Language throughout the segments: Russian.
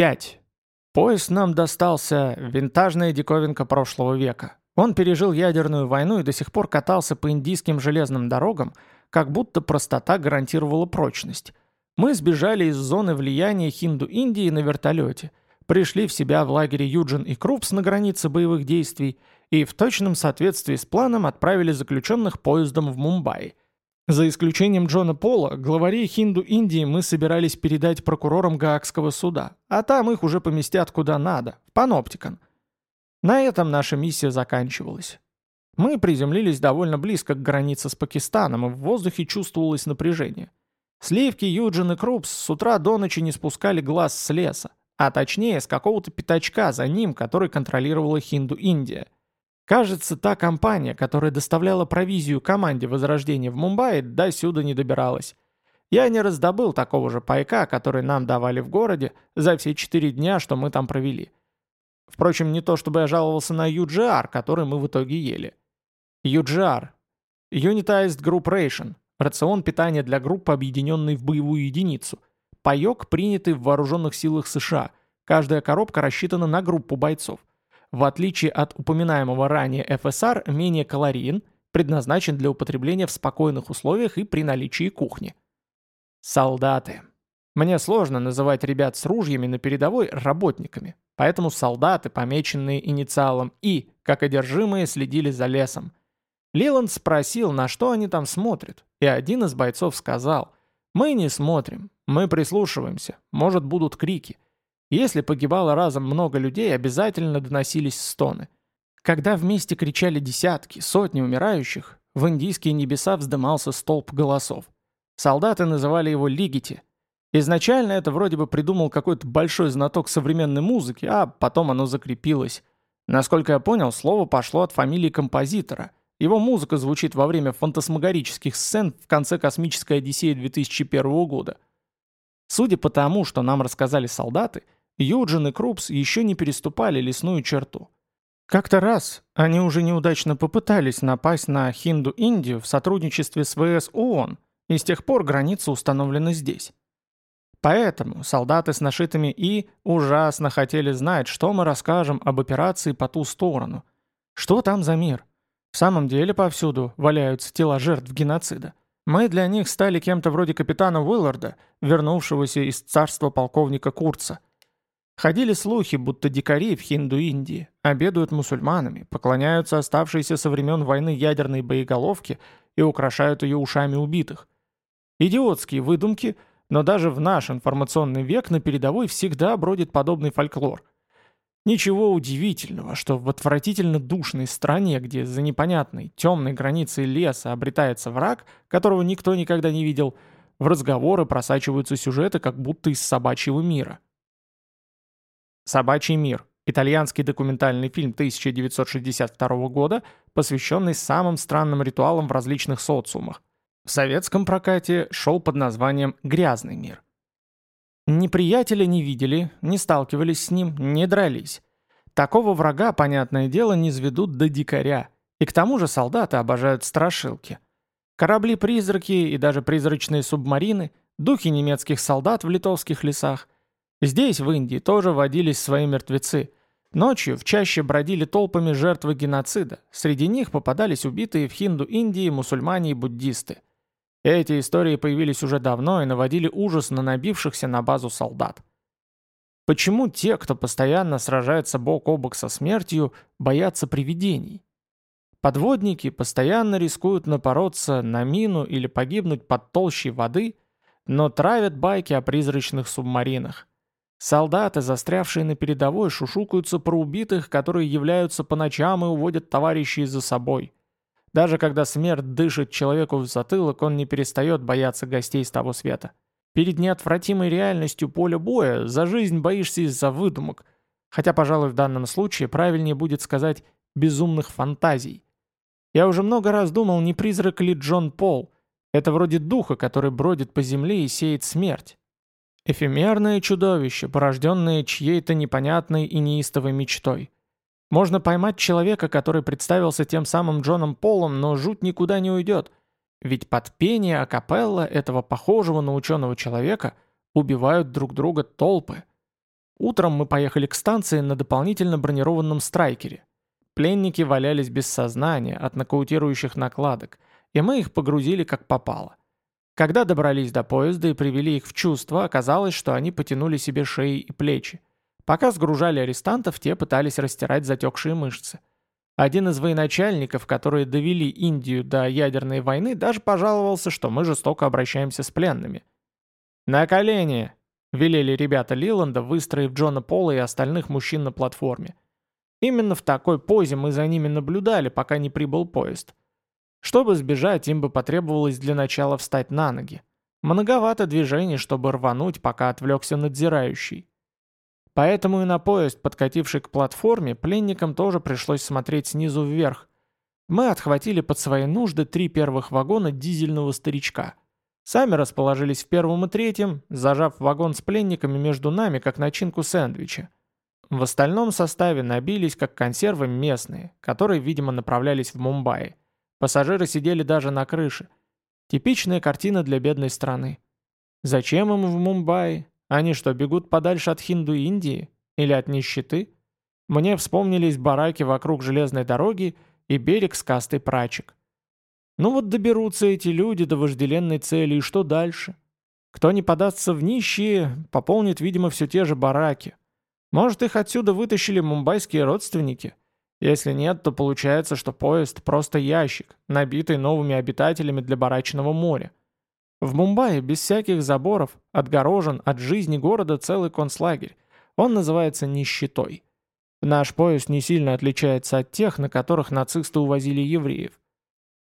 5. Поезд нам достался винтажная диковинка прошлого века. Он пережил ядерную войну и до сих пор катался по индийским железным дорогам, как будто простота гарантировала прочность. Мы сбежали из зоны влияния Хинду-Индии на вертолете, пришли в себя в лагере Юджин и Крупс на границе боевых действий и в точном соответствии с планом отправили заключенных поездом в Мумбаи. За исключением Джона Пола, главарей Хинду-Индии мы собирались передать прокурорам Гаагского суда, а там их уже поместят куда надо, в Паноптикон. На этом наша миссия заканчивалась. Мы приземлились довольно близко к границе с Пакистаном, и в воздухе чувствовалось напряжение. Сливки, Юджин и Крупс с утра до ночи не спускали глаз с леса, а точнее с какого-то пятачка за ним, который контролировала Хинду-Индия – Кажется, та компания, которая доставляла провизию команде Возрождения в Мумбаи, до сюда не добиралась. Я не раздобыл такого же пайка, который нам давали в городе за все четыре дня, что мы там провели. Впрочем, не то чтобы я жаловался на UGR, который мы в итоге ели. UGR – Unitized Group Ration – рацион питания для группы, объединенной в боевую единицу. Паек, принятый в вооруженных силах США. Каждая коробка рассчитана на группу бойцов в отличие от упоминаемого ранее ФСР, менее калорийен, предназначен для употребления в спокойных условиях и при наличии кухни. Солдаты. Мне сложно называть ребят с ружьями на передовой работниками, поэтому солдаты, помеченные инициалом «И», как одержимые, следили за лесом. Лиланд спросил, на что они там смотрят, и один из бойцов сказал, «Мы не смотрим, мы прислушиваемся, может будут крики». Если погибало разом много людей, обязательно доносились стоны. Когда вместе кричали десятки, сотни умирающих, в индийские небеса вздымался столб голосов. Солдаты называли его «лигити». Изначально это вроде бы придумал какой-то большой знаток современной музыки, а потом оно закрепилось. Насколько я понял, слово пошло от фамилии композитора. Его музыка звучит во время фантасмагорических сцен в конце «Космической Одиссеи» 2001 года. Судя по тому, что нам рассказали солдаты, Юджин и Крупс еще не переступали лесную черту. Как-то раз они уже неудачно попытались напасть на Хинду-Индию в сотрудничестве с ВС ООН, и с тех пор граница установлена здесь. Поэтому солдаты с нашитыми «и» ужасно хотели знать, что мы расскажем об операции по ту сторону. Что там за мир? В самом деле повсюду валяются тела жертв геноцида. Мы для них стали кем-то вроде капитана Уилларда, вернувшегося из царства полковника Курца – Ходили слухи, будто дикари в Хинду-Индии обедают мусульманами, поклоняются оставшейся со времен войны ядерной боеголовке и украшают ее ушами убитых. Идиотские выдумки, но даже в наш информационный век на передовой всегда бродит подобный фольклор. Ничего удивительного, что в отвратительно душной стране, где за непонятной темной границей леса обретается враг, которого никто никогда не видел, в разговоры просачиваются сюжеты как будто из собачьего мира. «Собачий мир» – итальянский документальный фильм 1962 года, посвященный самым странным ритуалам в различных социумах. В советском прокате шел под названием «Грязный мир». Неприятеля не видели, не сталкивались с ним, не дрались. Такого врага, понятное дело, не сведут до дикаря. И к тому же солдаты обожают страшилки. Корабли-призраки и даже призрачные субмарины, духи немецких солдат в литовских лесах – Здесь, в Индии, тоже водились свои мертвецы. Ночью в чаще бродили толпами жертвы геноцида. Среди них попадались убитые в Хинду-Индии мусульмане и буддисты. Эти истории появились уже давно и наводили ужас на набившихся на базу солдат. Почему те, кто постоянно сражается бок о бок со смертью, боятся привидений? Подводники постоянно рискуют напороться на мину или погибнуть под толщей воды, но травят байки о призрачных субмаринах. Солдаты, застрявшие на передовой, шушукаются про убитых, которые являются по ночам и уводят товарищей за собой. Даже когда смерть дышит человеку в затылок, он не перестает бояться гостей с того света. Перед неотвратимой реальностью поля боя за жизнь боишься из-за выдумок. Хотя, пожалуй, в данном случае правильнее будет сказать «безумных фантазий». Я уже много раз думал, не призрак ли Джон Пол. Это вроде духа, который бродит по земле и сеет смерть. Эфемерное чудовище, порожденное чьей-то непонятной и неистовой мечтой. Можно поймать человека, который представился тем самым Джоном Полом, но жуть никуда не уйдет. Ведь под пение акапелла этого похожего на ученого человека убивают друг друга толпы. Утром мы поехали к станции на дополнительно бронированном страйкере. Пленники валялись без сознания от нокаутирующих накладок, и мы их погрузили как попало. Когда добрались до поезда и привели их в чувство, оказалось, что они потянули себе шеи и плечи. Пока сгружали арестантов, те пытались растирать затекшие мышцы. Один из военачальников, которые довели Индию до ядерной войны, даже пожаловался, что мы жестоко обращаемся с пленными. «На колени!» — велели ребята Лиланда, выстроив Джона Пола и остальных мужчин на платформе. Именно в такой позе мы за ними наблюдали, пока не прибыл поезд. Чтобы сбежать, им бы потребовалось для начала встать на ноги. Многовато движений, чтобы рвануть, пока отвлекся надзирающий. Поэтому и на поезд, подкативший к платформе, пленникам тоже пришлось смотреть снизу вверх. Мы отхватили под свои нужды три первых вагона дизельного старичка. Сами расположились в первом и третьем, зажав вагон с пленниками между нами, как начинку сэндвича. В остальном составе набились, как консервы, местные, которые, видимо, направлялись в Мумбаи. Пассажиры сидели даже на крыше. Типичная картина для бедной страны. Зачем им в Мумбаи? Они что, бегут подальше от Хинду-Индии? Или от нищеты? Мне вспомнились бараки вокруг железной дороги и берег с кастой прачек. Ну вот доберутся эти люди до вожделенной цели, и что дальше? Кто не подастся в нищие, пополнит, видимо, все те же бараки. Может, их отсюда вытащили мумбайские родственники? Если нет, то получается, что поезд просто ящик, набитый новыми обитателями для барачного моря. В Мумбаи без всяких заборов, отгорожен от жизни города целый концлагерь. Он называется нищетой. Наш поезд не сильно отличается от тех, на которых нацисты увозили евреев.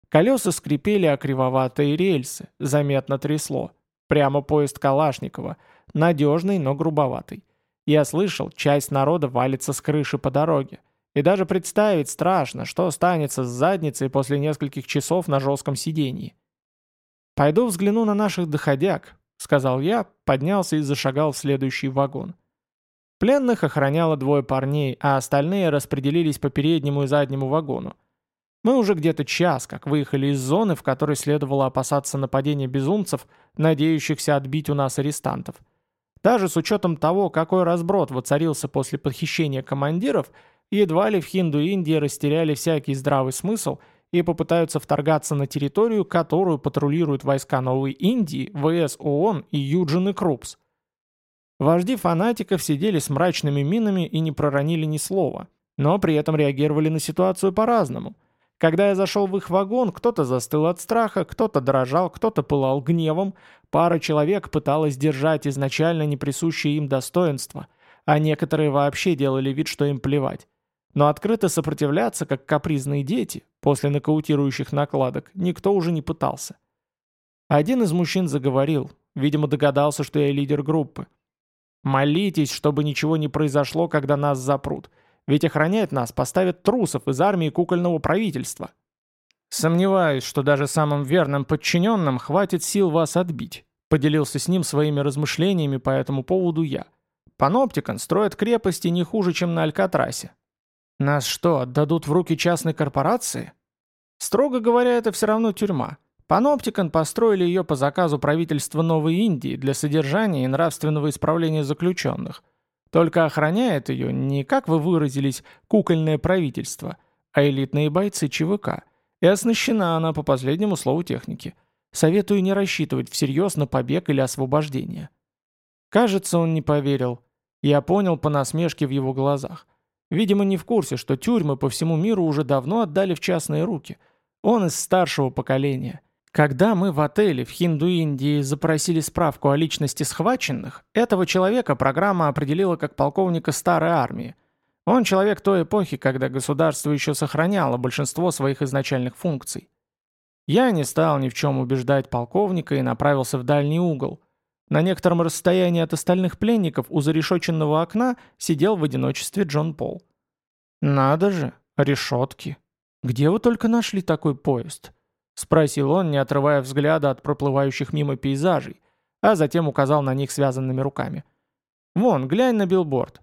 Колеса скрипели о кривоватые рельсы, заметно трясло. Прямо поезд Калашникова, надежный, но грубоватый. Я слышал, часть народа валится с крыши по дороге. И даже представить страшно, что останется с задницей после нескольких часов на жестком сидении. «Пойду взгляну на наших доходяг», — сказал я, поднялся и зашагал в следующий вагон. Пленных охраняло двое парней, а остальные распределились по переднему и заднему вагону. Мы уже где-то час, как выехали из зоны, в которой следовало опасаться нападения безумцев, надеющихся отбить у нас арестантов. Даже с учетом того, какой разброд воцарился после похищения командиров, едва ли в Хинду-Индии растеряли всякий здравый смысл и попытаются вторгаться на территорию, которую патрулируют войска Новой Индии, ВС ООН и Юджин и Крупс. Вожди фанатиков сидели с мрачными минами и не проронили ни слова, но при этом реагировали на ситуацию по-разному. Когда я зашел в их вагон, кто-то застыл от страха, кто-то дрожал, кто-то пылал гневом, пара человек пыталась держать изначально неприсущее им достоинство, а некоторые вообще делали вид, что им плевать. Но открыто сопротивляться, как капризные дети, после нокаутирующих накладок, никто уже не пытался. Один из мужчин заговорил, видимо догадался, что я лидер группы. «Молитесь, чтобы ничего не произошло, когда нас запрут. Ведь охранять нас поставят трусов из армии кукольного правительства». «Сомневаюсь, что даже самым верным подчиненным хватит сил вас отбить», поделился с ним своими размышлениями по этому поводу я. «Паноптикон строит крепости не хуже, чем на Алькатрасе. Нас что, отдадут в руки частной корпорации? Строго говоря, это все равно тюрьма. Паноптикон построили ее по заказу правительства Новой Индии для содержания и нравственного исправления заключенных. Только охраняет ее не, как вы выразились, кукольное правительство, а элитные бойцы ЧВК. И оснащена она по последнему слову техники. Советую не рассчитывать всерьез на побег или освобождение. Кажется, он не поверил. Я понял по насмешке в его глазах. Видимо, не в курсе, что тюрьмы по всему миру уже давно отдали в частные руки. Он из старшего поколения. Когда мы в отеле в Хинду-Индии запросили справку о личности схваченных, этого человека программа определила как полковника старой армии. Он человек той эпохи, когда государство еще сохраняло большинство своих изначальных функций. Я не стал ни в чем убеждать полковника и направился в дальний угол. На некотором расстоянии от остальных пленников у зарешоченного окна сидел в одиночестве Джон Пол. «Надо же, решетки. Где вы только нашли такой поезд?» — спросил он, не отрывая взгляда от проплывающих мимо пейзажей, а затем указал на них связанными руками. «Вон, глянь на билборд».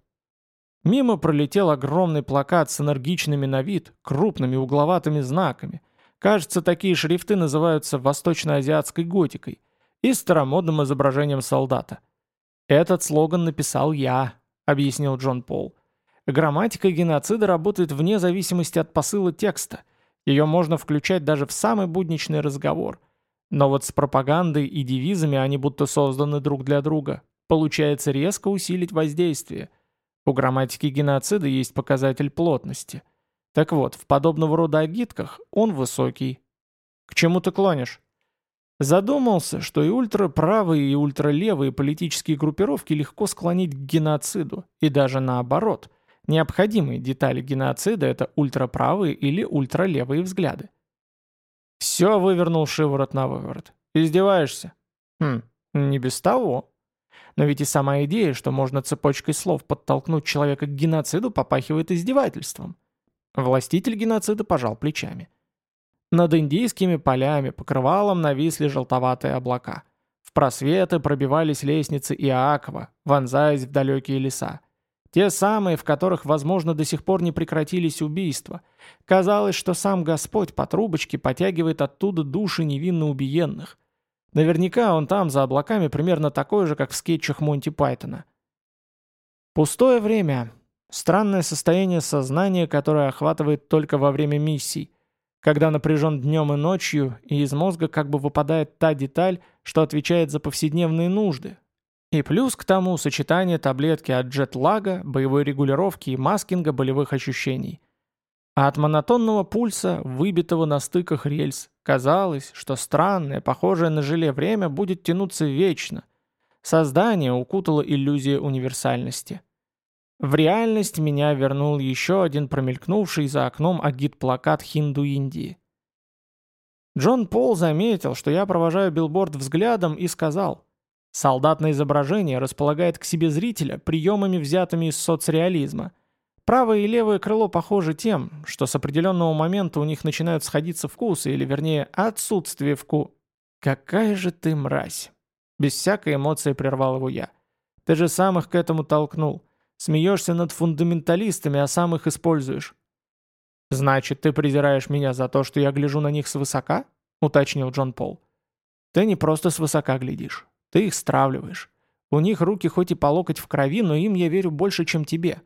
Мимо пролетел огромный плакат с энергичными на вид, крупными угловатыми знаками. Кажется, такие шрифты называются восточно-азиатской готикой и старомодным изображением солдата. Этот слоган написал я, объяснил Джон Пол. Грамматика геноцида работает вне зависимости от посыла текста. Ее можно включать даже в самый будничный разговор. Но вот с пропагандой и девизами они будто созданы друг для друга. Получается резко усилить воздействие. У грамматики геноцида есть показатель плотности. Так вот, в подобного рода агитках он высокий. К чему ты клонишь? Задумался, что и ультраправые, и ультралевые политические группировки легко склонить к геноциду, и даже наоборот – Необходимые детали геноцида – это ультраправые или ультралевые взгляды. Все вывернул шиворот на выворот. Издеваешься? Хм, не без того. Но ведь и сама идея, что можно цепочкой слов подтолкнуть человека к геноциду, попахивает издевательством. Властитель геноцида пожал плечами. Над индийскими полями покрывалом нависли желтоватые облака. В просветы пробивались лестницы Иакова, вонзаясь в далекие леса. Те самые, в которых, возможно, до сих пор не прекратились убийства. Казалось, что сам Господь по трубочке потягивает оттуда души невинно убиенных. Наверняка он там, за облаками, примерно такой же, как в скетчах Монти Пайтона. Пустое время. Странное состояние сознания, которое охватывает только во время миссий, когда напряжен днем и ночью, и из мозга как бы выпадает та деталь, что отвечает за повседневные нужды, и плюс к тому сочетание таблетки от джетлага, боевой регулировки и маскинга болевых ощущений. А от монотонного пульса, выбитого на стыках рельс, казалось, что странное, похожее на желе время будет тянуться вечно. Создание укутало иллюзия универсальности. В реальность меня вернул еще один промелькнувший за окном агит-плакат Хинду-Индии. Джон Пол заметил, что я провожаю билборд взглядом и сказал – Солдат на изображении располагает к себе зрителя приемами, взятыми из соцреализма. Правое и левое крыло похожи тем, что с определенного момента у них начинают сходиться вкусы, или вернее отсутствие вку... «Какая же ты мразь!» Без всякой эмоции прервал его я. «Ты же сам их к этому толкнул. Смеешься над фундаменталистами, а сам их используешь». «Значит, ты презираешь меня за то, что я гляжу на них свысока?» — уточнил Джон Пол. «Ты не просто свысока глядишь. Ты их стравливаешь. У них руки хоть и по локоть в крови, но им я верю больше, чем тебе.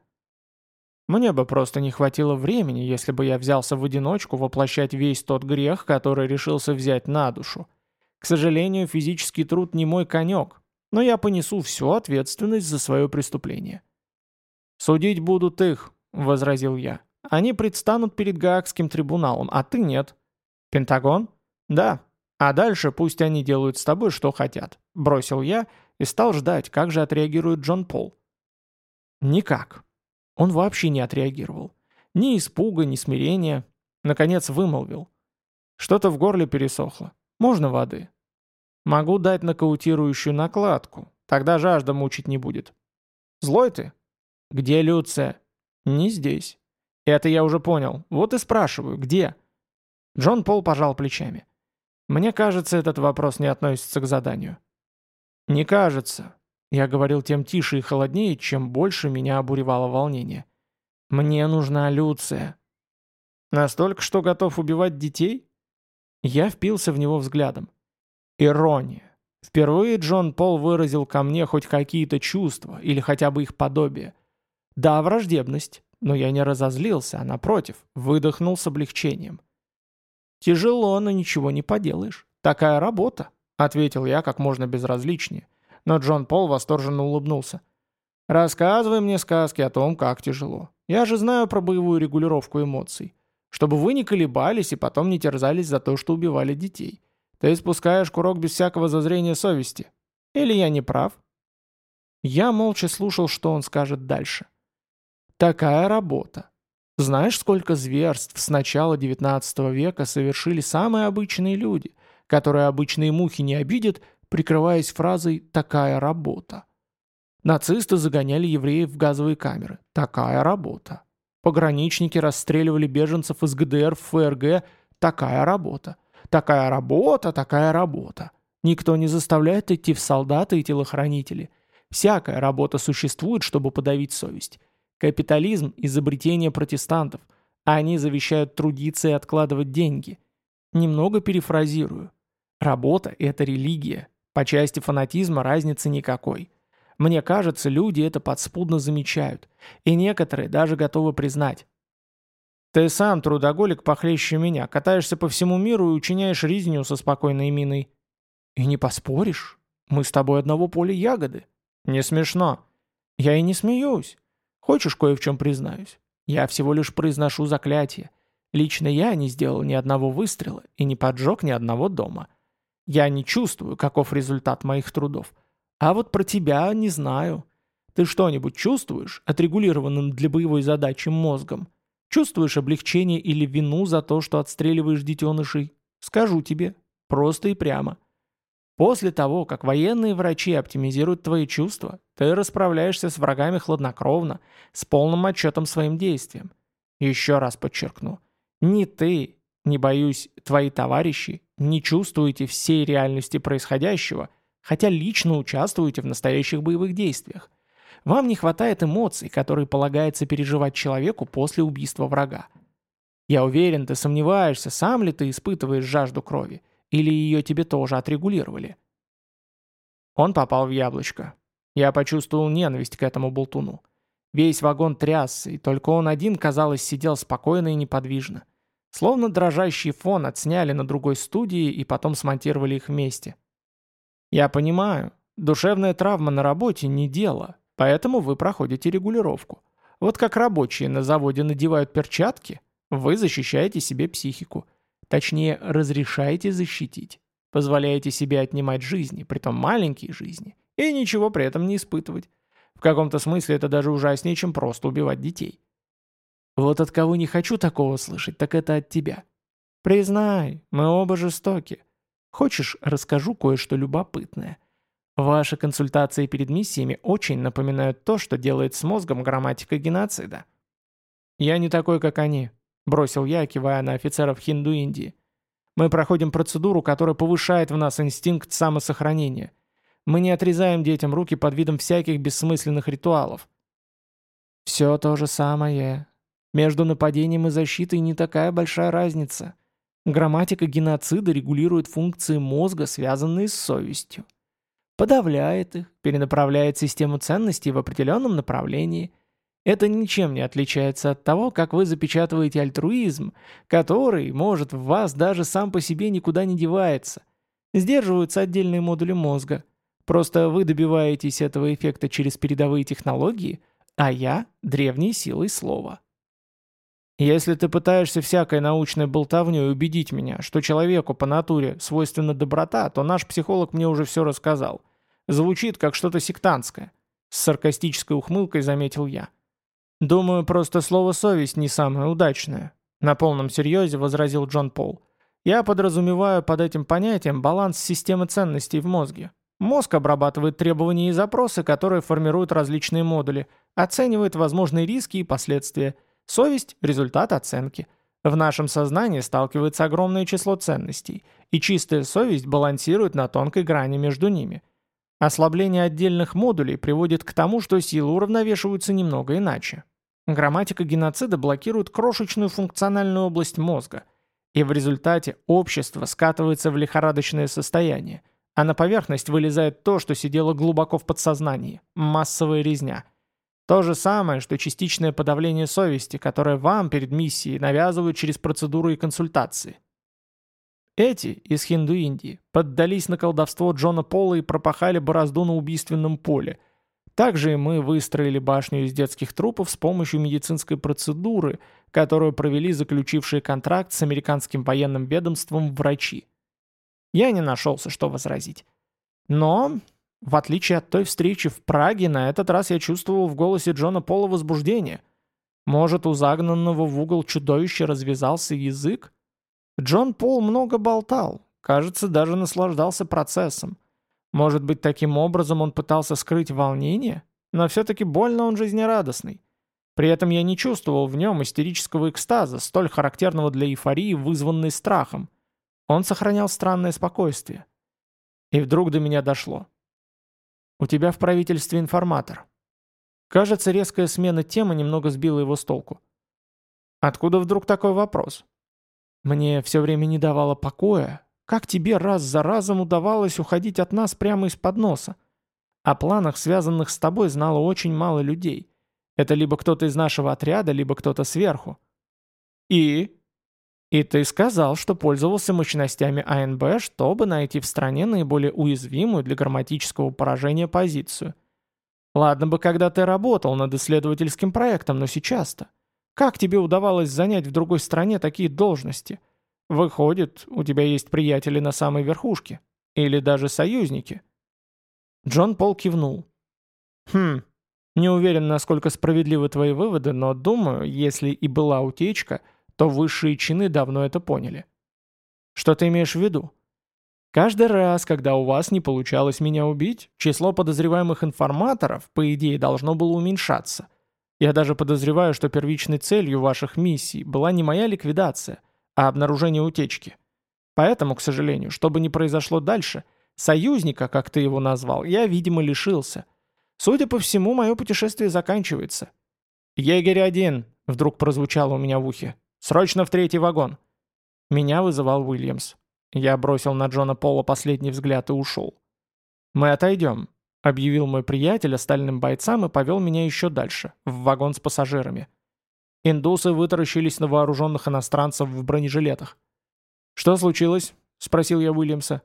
Мне бы просто не хватило времени, если бы я взялся в одиночку воплощать весь тот грех, который решился взять на душу. К сожалению, физический труд не мой конек, но я понесу всю ответственность за свое преступление. «Судить будут их», — возразил я. «Они предстанут перед Гаагским трибуналом, а ты нет». «Пентагон?» «Да, а дальше пусть они делают с тобой, что хотят», — бросил я и стал ждать, как же отреагирует Джон Пол. Никак. Он вообще не отреагировал. Ни испуга, ни смирения. Наконец вымолвил. Что-то в горле пересохло. Можно воды? Могу дать нокаутирующую накладку. Тогда жажда мучить не будет. Злой ты? Где Люция? Не здесь. Это я уже понял. Вот и спрашиваю, где? Джон Пол пожал плечами. Мне кажется, этот вопрос не относится к заданию. Не кажется. Я говорил тем тише и холоднее, чем больше меня обуревало волнение. Мне нужна Люция. Настолько, что готов убивать детей? Я впился в него взглядом. Ирония. Впервые Джон Пол выразил ко мне хоть какие-то чувства, или хотя бы их подобие. Да, враждебность, но я не разозлился, а напротив, выдохнул с облегчением. «Тяжело, но ничего не поделаешь. Такая работа», — ответил я как можно безразличнее. Но Джон Пол восторженно улыбнулся. «Рассказывай мне сказки о том, как тяжело. Я же знаю про боевую регулировку эмоций. Чтобы вы не колебались и потом не терзались за то, что убивали детей. Ты спускаешь курок без всякого зазрения совести. Или я не прав?» Я молча слушал, что он скажет дальше. «Такая работа. Знаешь, сколько зверств с начала XIX века совершили самые обычные люди, которые обычные мухи не обидят, прикрываясь фразой «такая работа». Нацисты загоняли евреев в газовые камеры. Такая работа. Пограничники расстреливали беженцев из ГДР в ФРГ. Такая работа. Такая работа, такая работа. Никто не заставляет идти в солдаты и телохранители. Всякая работа существует, чтобы подавить совесть. Капитализм – изобретение протестантов, а они завещают трудиться и откладывать деньги. Немного перефразирую. Работа – это религия. По части фанатизма разницы никакой. Мне кажется, люди это подспудно замечают, и некоторые даже готовы признать. Ты сам трудоголик похлеще меня, катаешься по всему миру и учиняешь резню со спокойной миной. И не поспоришь, мы с тобой одного поля ягоды. Не смешно. Я и не смеюсь. Хочешь, кое в чем признаюсь? Я всего лишь произношу заклятие. Лично я не сделал ни одного выстрела и не поджег ни одного дома. Я не чувствую, каков результат моих трудов. А вот про тебя не знаю. Ты что-нибудь чувствуешь, отрегулированным для боевой задачи мозгом? Чувствуешь облегчение или вину за то, что отстреливаешь детенышей? Скажу тебе, просто и прямо. После того, как военные врачи оптимизируют твои чувства, ты расправляешься с врагами хладнокровно, с полным отчетом своим действиям. Еще раз подчеркну, ни ты, не боюсь, твои товарищи не чувствуете всей реальности происходящего – хотя лично участвуете в настоящих боевых действиях. Вам не хватает эмоций, которые полагается переживать человеку после убийства врага. Я уверен, ты сомневаешься, сам ли ты испытываешь жажду крови, или ее тебе тоже отрегулировали. Он попал в яблочко. Я почувствовал ненависть к этому болтуну. Весь вагон трясся, и только он один, казалось, сидел спокойно и неподвижно. Словно дрожащий фон отсняли на другой студии и потом смонтировали их вместе. Я понимаю, душевная травма на работе не дело, поэтому вы проходите регулировку. Вот как рабочие на заводе надевают перчатки, вы защищаете себе психику. Точнее, разрешаете защитить. Позволяете себе отнимать жизни, притом маленькие жизни, и ничего при этом не испытывать. В каком-то смысле это даже ужаснее, чем просто убивать детей. Вот от кого не хочу такого слышать, так это от тебя. Признай, мы оба жестоки. Хочешь, расскажу кое-что любопытное. Ваши консультации перед миссиями очень напоминают то, что делает с мозгом грамматика геноцида. Я не такой, как они, бросил я, кивая на офицеров Хинду-Индии. Мы проходим процедуру, которая повышает в нас инстинкт самосохранения. Мы не отрезаем детям руки под видом всяких бессмысленных ритуалов. Все то же самое. Между нападением и защитой не такая большая разница. Грамматика геноцида регулирует функции мозга, связанные с совестью. Подавляет их, перенаправляет систему ценностей в определенном направлении. Это ничем не отличается от того, как вы запечатываете альтруизм, который, может, в вас даже сам по себе никуда не девается. Сдерживаются отдельные модули мозга. Просто вы добиваетесь этого эффекта через передовые технологии, а я – древней силой слова. Если ты пытаешься всякой научной болтовней убедить меня, что человеку по натуре свойственна доброта, то наш психолог мне уже все рассказал. Звучит как что-то сектантское. С саркастической ухмылкой заметил я. Думаю, просто слово «совесть» не самое удачное. На полном серьезе возразил Джон Пол. Я подразумеваю под этим понятием баланс системы ценностей в мозге. Мозг обрабатывает требования и запросы, которые формируют различные модули, оценивает возможные риски и последствия – Совесть – результат оценки. В нашем сознании сталкивается огромное число ценностей, и чистая совесть балансирует на тонкой грани между ними. Ослабление отдельных модулей приводит к тому, что силы уравновешиваются немного иначе. Грамматика геноцида блокирует крошечную функциональную область мозга, и в результате общество скатывается в лихорадочное состояние, а на поверхность вылезает то, что сидело глубоко в подсознании – массовая резня – то же самое, что частичное подавление совести, которое вам перед миссией навязывают через процедуры и консультации. Эти из Хинду-Индии поддались на колдовство Джона Пола и пропахали борозду на убийственном поле. Также мы выстроили башню из детских трупов с помощью медицинской процедуры, которую провели заключившие контракт с американским военным ведомством врачи. Я не нашелся, что возразить. Но в отличие от той встречи в Праге, на этот раз я чувствовал в голосе Джона Пола возбуждение. Может, у загнанного в угол чудовища развязался язык? Джон Пол много болтал, кажется, даже наслаждался процессом. Может быть, таким образом он пытался скрыть волнение? Но все-таки больно он жизнерадостный. При этом я не чувствовал в нем истерического экстаза, столь характерного для эйфории, вызванной страхом. Он сохранял странное спокойствие. И вдруг до меня дошло. У тебя в правительстве информатор. Кажется, резкая смена темы немного сбила его с толку. Откуда вдруг такой вопрос? Мне все время не давало покоя. Как тебе раз за разом удавалось уходить от нас прямо из-под носа? О планах, связанных с тобой, знало очень мало людей. Это либо кто-то из нашего отряда, либо кто-то сверху. И? И ты сказал, что пользовался мощностями АНБ, чтобы найти в стране наиболее уязвимую для грамматического поражения позицию. Ладно бы, когда ты работал над исследовательским проектом, но сейчас-то. Как тебе удавалось занять в другой стране такие должности? Выходит, у тебя есть приятели на самой верхушке. Или даже союзники. Джон Пол кивнул. Хм, не уверен, насколько справедливы твои выводы, но думаю, если и была утечка, то высшие чины давно это поняли. Что ты имеешь в виду? Каждый раз, когда у вас не получалось меня убить, число подозреваемых информаторов, по идее, должно было уменьшаться. Я даже подозреваю, что первичной целью ваших миссий была не моя ликвидация, а обнаружение утечки. Поэтому, к сожалению, что бы ни произошло дальше, союзника, как ты его назвал, я, видимо, лишился. Судя по всему, мое путешествие заканчивается. «Егерь-1!» — вдруг прозвучало у меня в ухе. «Срочно в третий вагон!» Меня вызывал Уильямс. Я бросил на Джона Пола последний взгляд и ушел. «Мы отойдем», — объявил мой приятель остальным бойцам и повел меня еще дальше, в вагон с пассажирами. Индусы вытаращились на вооруженных иностранцев в бронежилетах. «Что случилось?» — спросил я Уильямса.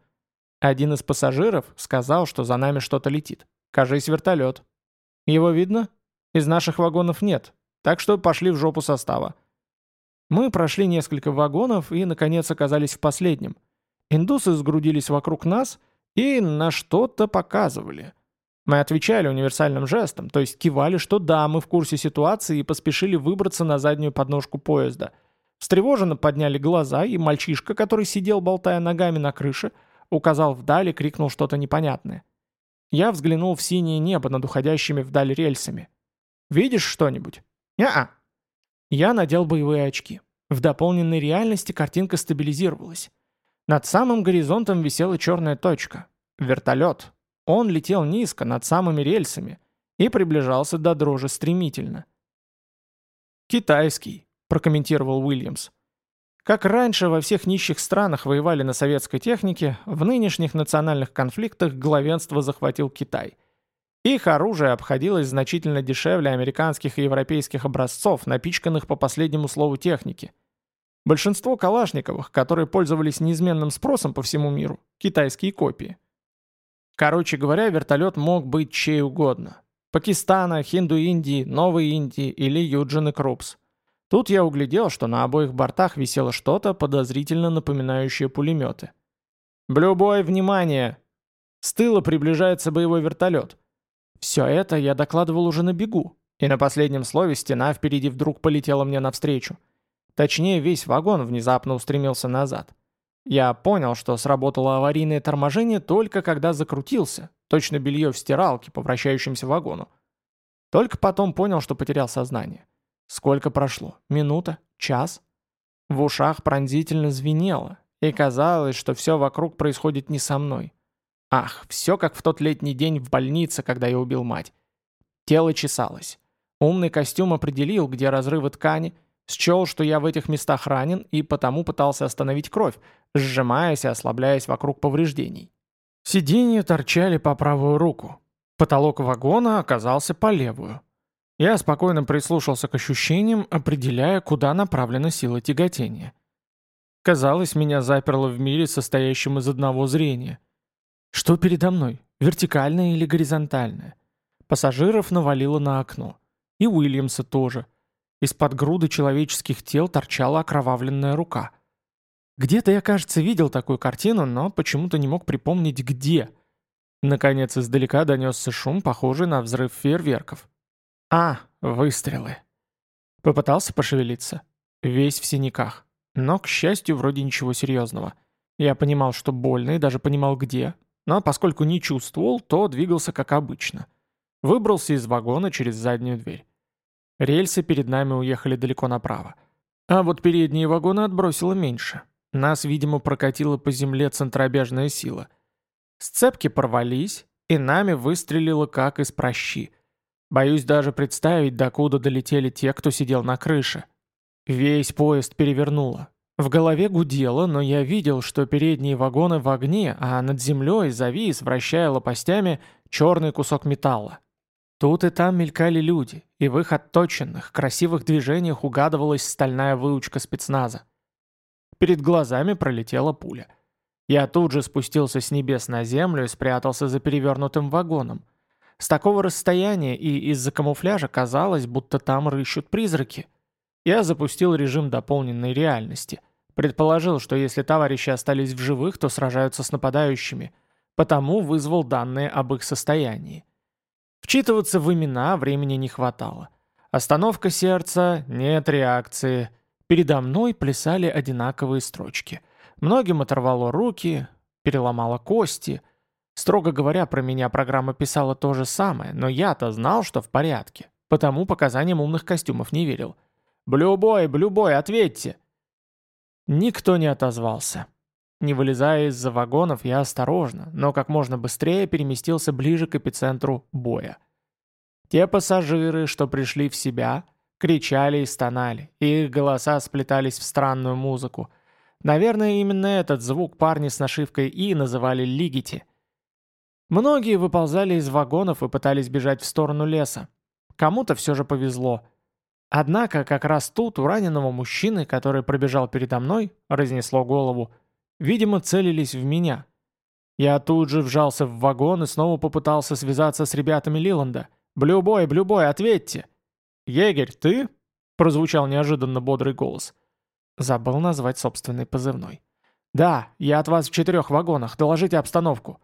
Один из пассажиров сказал, что за нами что-то летит. Кажись, вертолет. Его видно? Из наших вагонов нет, так что пошли в жопу состава. Мы прошли несколько вагонов и, наконец, оказались в последнем. Индусы сгрудились вокруг нас и на что-то показывали. Мы отвечали универсальным жестом, то есть кивали, что да, мы в курсе ситуации и поспешили выбраться на заднюю подножку поезда. Встревоженно подняли глаза, и мальчишка, который сидел, болтая ногами на крыше, указал вдали и крикнул что-то непонятное. Я взглянул в синее небо над уходящими вдаль рельсами. «Видишь что-нибудь?» «Не-а». Я надел боевые очки. В дополненной реальности картинка стабилизировалась. Над самым горизонтом висела черная точка. Вертолет. Он летел низко, над самыми рельсами, и приближался до дрожи стремительно. «Китайский», — прокомментировал Уильямс. Как раньше во всех нищих странах воевали на советской технике, в нынешних национальных конфликтах главенство захватил Китай. Их оружие обходилось значительно дешевле американских и европейских образцов, напичканных по последнему слову техники — Большинство калашниковых, которые пользовались неизменным спросом по всему миру, китайские копии. Короче говоря, вертолет мог быть чей угодно. Пакистана, Хинду-Индии, Новой Индии или Юджин и Крупс. Тут я углядел, что на обоих бортах висело что-то, подозрительно напоминающее пулеметы. «Блюбой, внимание!» С тыла приближается боевой вертолет. Все это я докладывал уже на бегу, и на последнем слове стена впереди вдруг полетела мне навстречу. Точнее, весь вагон внезапно устремился назад. Я понял, что сработало аварийное торможение только когда закрутился, точно белье в стиралке по вращающемуся вагону. Только потом понял, что потерял сознание. Сколько прошло? Минута? Час? В ушах пронзительно звенело, и казалось, что все вокруг происходит не со мной. Ах, все как в тот летний день в больнице, когда я убил мать. Тело чесалось. Умный костюм определил, где разрывы ткани – Счел, что я в этих местах ранен и потому пытался остановить кровь, сжимаясь и ослабляясь вокруг повреждений. Сиденья торчали по правую руку. Потолок вагона оказался по левую. Я спокойно прислушался к ощущениям, определяя, куда направлена сила тяготения. Казалось, меня заперло в мире, состоящем из одного зрения. Что передо мной, вертикальное или горизонтальное? Пассажиров навалило на окно. И Уильямса тоже – из-под груды человеческих тел торчала окровавленная рука. Где-то я, кажется, видел такую картину, но почему-то не мог припомнить, где. Наконец, издалека донесся шум, похожий на взрыв фейерверков. А, выстрелы. Попытался пошевелиться. Весь в синяках. Но, к счастью, вроде ничего серьезного. Я понимал, что больно, и даже понимал, где. Но поскольку не чувствовал, то двигался как обычно. Выбрался из вагона через заднюю дверь. Рельсы перед нами уехали далеко направо. А вот передние вагоны отбросило меньше. Нас, видимо, прокатила по земле центробежная сила. Сцепки порвались, и нами выстрелило как из прощи. Боюсь даже представить, докуда долетели те, кто сидел на крыше. Весь поезд перевернуло. В голове гудело, но я видел, что передние вагоны в огне, а над землей завис, вращая лопастями, черный кусок металла. Тут и там мелькали люди, и в их отточенных, красивых движениях угадывалась стальная выучка спецназа. Перед глазами пролетела пуля. Я тут же спустился с небес на землю и спрятался за перевернутым вагоном. С такого расстояния и из-за камуфляжа казалось, будто там рыщут призраки. Я запустил режим дополненной реальности. Предположил, что если товарищи остались в живых, то сражаются с нападающими, потому вызвал данные об их состоянии. Вчитываться в имена времени не хватало. Остановка сердца, нет реакции. Передо мной плясали одинаковые строчки. Многим оторвало руки, переломало кости. Строго говоря, про меня программа писала то же самое, но я-то знал, что в порядке. Потому показаниям умных костюмов не верил. «Блюбой, блюбой, ответьте!» Никто не отозвался. Не вылезая из-за вагонов, я осторожно, но как можно быстрее переместился ближе к эпицентру боя. Те пассажиры, что пришли в себя, кричали и стонали, и их голоса сплетались в странную музыку. Наверное, именно этот звук парни с нашивкой «И» называли «лигити». Многие выползали из вагонов и пытались бежать в сторону леса. Кому-то все же повезло. Однако как раз тут у раненого мужчины, который пробежал передо мной, разнесло голову – Видимо, целились в меня. Я тут же вжался в вагон и снова попытался связаться с ребятами Лиланда. «Блюбой, Блюбой, ответьте!» «Егерь, ты?» — прозвучал неожиданно бодрый голос. Забыл назвать собственный позывной. «Да, я от вас в четырех вагонах. Доложите обстановку».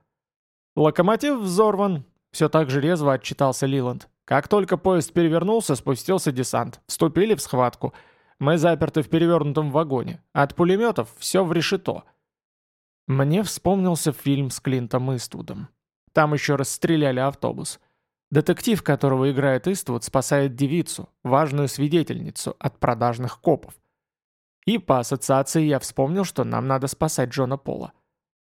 «Локомотив взорван», — все так же резво отчитался Лиланд. «Как только поезд перевернулся, спустился десант. Вступили в схватку. Мы заперты в перевернутом вагоне. От пулеметов все в решето. Мне вспомнился фильм с Клинтом Иствудом. Там еще расстреляли автобус. Детектив, которого играет Иствуд, спасает девицу, важную свидетельницу, от продажных копов. И по ассоциации я вспомнил, что нам надо спасать Джона Пола.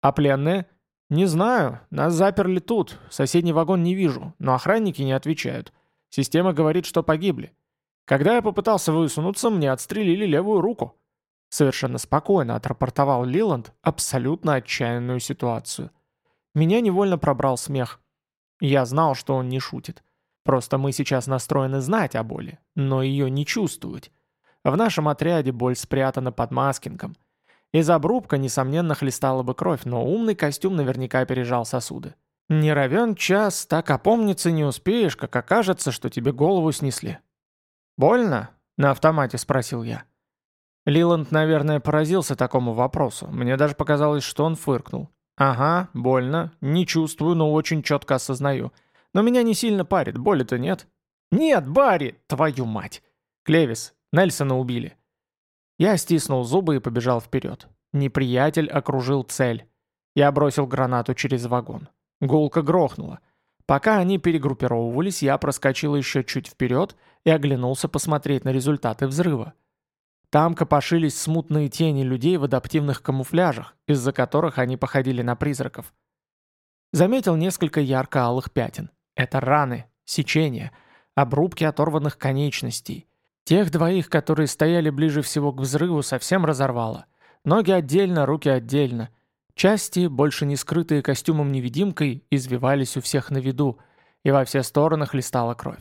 А пленные? Не знаю, нас заперли тут, соседний вагон не вижу, но охранники не отвечают. Система говорит, что погибли. Когда я попытался высунуться, мне отстрелили левую руку. Совершенно спокойно отрапортовал Лиланд абсолютно отчаянную ситуацию. Меня невольно пробрал смех. Я знал, что он не шутит. Просто мы сейчас настроены знать о боли, но ее не чувствовать. В нашем отряде боль спрятана под маскингом. Из обрубка, несомненно, хлестала бы кровь, но умный костюм наверняка пережал сосуды. Не равен час, так опомниться не успеешь, как окажется, что тебе голову снесли. «Больно?» — на автомате спросил я. Лиланд, наверное, поразился такому вопросу. Мне даже показалось, что он фыркнул. «Ага, больно. Не чувствую, но очень четко осознаю. Но меня не сильно парит, боли-то нет». «Нет, Барри! Твою мать!» «Клевис, Нельсона убили». Я стиснул зубы и побежал вперед. Неприятель окружил цель. Я бросил гранату через вагон. Гулка грохнула. Пока они перегруппировывались, я проскочил еще чуть вперед и оглянулся посмотреть на результаты взрыва. Там копошились смутные тени людей в адаптивных камуфляжах, из-за которых они походили на призраков. Заметил несколько ярко-алых пятен. Это раны, сечения, обрубки оторванных конечностей. Тех двоих, которые стояли ближе всего к взрыву, совсем разорвало. Ноги отдельно, руки отдельно. Части, больше не скрытые костюмом-невидимкой, извивались у всех на виду, и во все стороны хлестала кровь.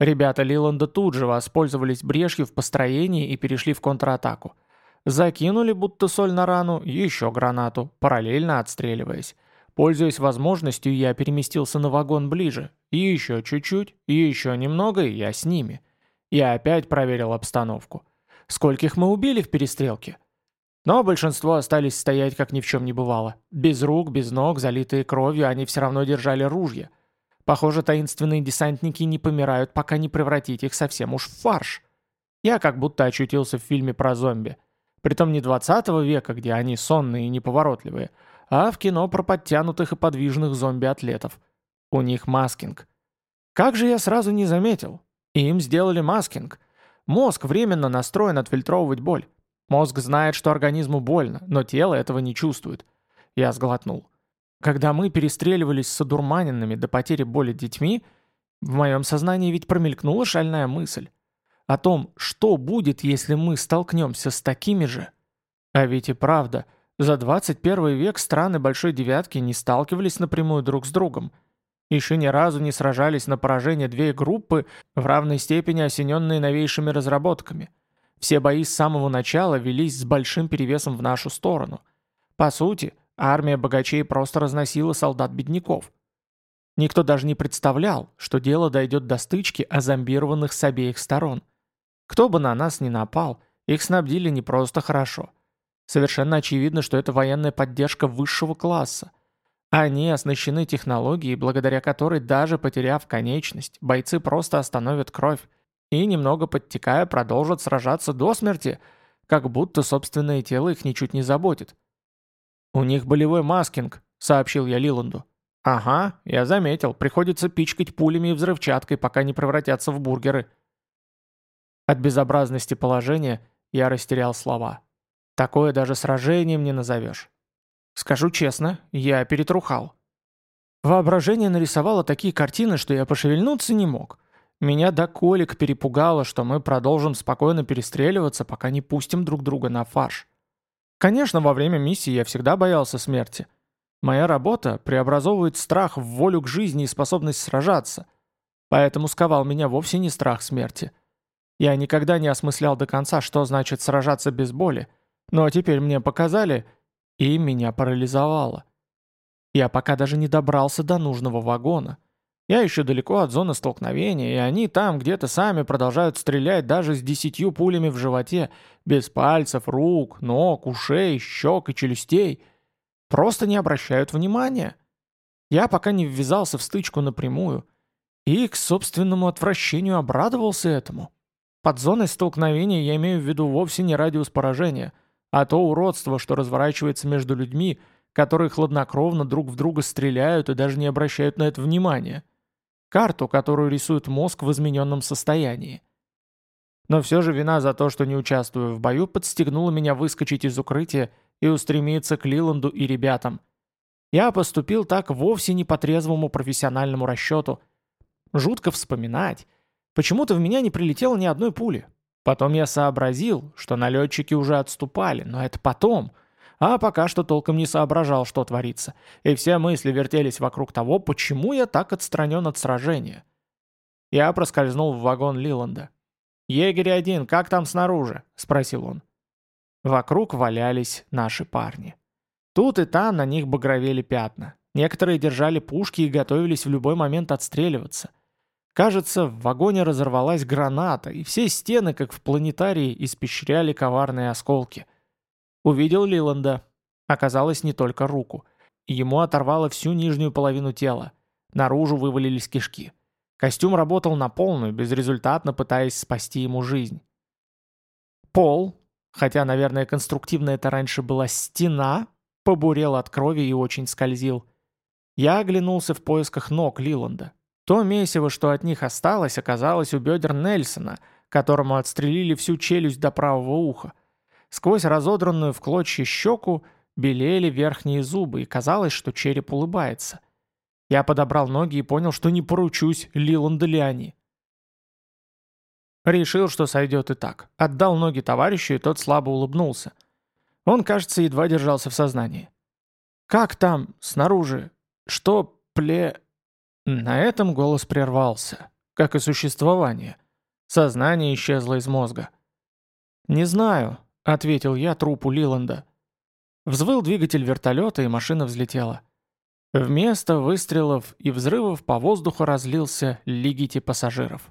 Ребята Лиланда тут же воспользовались брешью в построении и перешли в контратаку. Закинули будто соль на рану еще гранату, параллельно отстреливаясь. Пользуясь возможностью, я переместился на вагон ближе. И еще чуть-чуть, и еще немного, и я с ними. Я опять проверил обстановку. Скольких мы убили в перестрелке? Но большинство остались стоять, как ни в чем не бывало. Без рук, без ног, залитые кровью, они все равно держали ружья. Похоже, таинственные десантники не помирают, пока не превратить их совсем уж в фарш. Я как будто очутился в фильме про зомби. Притом не 20 века, где они сонные и неповоротливые, а в кино про подтянутых и подвижных зомби-атлетов. У них маскинг. Как же я сразу не заметил? Им сделали маскинг. Мозг временно настроен отфильтровывать боль. Мозг знает, что организму больно, но тело этого не чувствует. Я сглотнул. Когда мы перестреливались с одурманенными до потери боли детьми, в моем сознании ведь промелькнула шальная мысль о том, что будет, если мы столкнемся с такими же. А ведь и правда, за 21 век страны Большой Девятки не сталкивались напрямую друг с другом. Еще ни разу не сражались на поражение две группы, в равной степени осененные новейшими разработками. Все бои с самого начала велись с большим перевесом в нашу сторону. По сути, армия богачей просто разносила солдат-бедняков. Никто даже не представлял, что дело дойдет до стычки озомбированных с обеих сторон. Кто бы на нас ни напал, их снабдили не просто хорошо. Совершенно очевидно, что это военная поддержка высшего класса – они оснащены технологией, благодаря которой даже потеряв конечность, бойцы просто остановят кровь и, немного подтекая, продолжат сражаться до смерти, как будто собственное тело их ничуть не заботит. «У них болевой маскинг», — сообщил я Лиланду. «Ага, я заметил, приходится пичкать пулями и взрывчаткой, пока не превратятся в бургеры». От безобразности положения я растерял слова. Такое даже сражением не назовешь. Скажу честно, я перетрухал. Воображение нарисовало такие картины, что я пошевельнуться не мог. Меня до колик перепугало, что мы продолжим спокойно перестреливаться, пока не пустим друг друга на фарш. Конечно, во время миссии я всегда боялся смерти. Моя работа преобразовывает страх в волю к жизни и способность сражаться. Поэтому сковал меня вовсе не страх смерти. Я никогда не осмыслял до конца, что значит сражаться без боли. Но теперь мне показали, и меня парализовало. Я пока даже не добрался до нужного вагона. Я еще далеко от зоны столкновения, и они там где-то сами продолжают стрелять даже с десятью пулями в животе, без пальцев, рук, ног, ушей, щек и челюстей. Просто не обращают внимания. Я пока не ввязался в стычку напрямую. И к собственному отвращению обрадовался этому. Под зоной столкновения я имею в виду вовсе не радиус поражения – а то уродство, что разворачивается между людьми, которые хладнокровно друг в друга стреляют и даже не обращают на это внимания. Карту, которую рисует мозг в измененном состоянии. Но все же вина за то, что не участвую в бою, подстегнула меня выскочить из укрытия и устремиться к Лиланду и ребятам. Я поступил так вовсе не по трезвому профессиональному расчету. Жутко вспоминать. Почему-то в меня не прилетело ни одной пули. Потом я сообразил, что налетчики уже отступали, но это потом. А пока что толком не соображал, что творится. И все мысли вертелись вокруг того, почему я так отстранен от сражения. Я проскользнул в вагон Лиланда. «Егерь один, как там снаружи?» – спросил он. Вокруг валялись наши парни. Тут и там на них багровели пятна. Некоторые держали пушки и готовились в любой момент отстреливаться – Кажется, в вагоне разорвалась граната, и все стены, как в планетарии, испещряли коварные осколки. Увидел Лиланда. Оказалось, не только руку. Ему оторвало всю нижнюю половину тела. Наружу вывалились кишки. Костюм работал на полную, безрезультатно пытаясь спасти ему жизнь. Пол, хотя, наверное, конструктивно это раньше была стена, побурел от крови и очень скользил. Я оглянулся в поисках ног Лиланда. То месиво, что от них осталось, оказалось у бедер Нельсона, которому отстрелили всю челюсть до правого уха. Сквозь разодранную в клочья щеку белели верхние зубы, и казалось, что череп улыбается. Я подобрал ноги и понял, что не поручусь Лиланда. Решил, что сойдет и так. Отдал ноги товарищу, и тот слабо улыбнулся. Он, кажется, едва держался в сознании. «Как там, снаружи? Что, пле...» На этом голос прервался, как и существование. Сознание исчезло из мозга. «Не знаю», — ответил я трупу Лиланда. Взвыл двигатель вертолета, и машина взлетела. Вместо выстрелов и взрывов по воздуху разлился лигити пассажиров.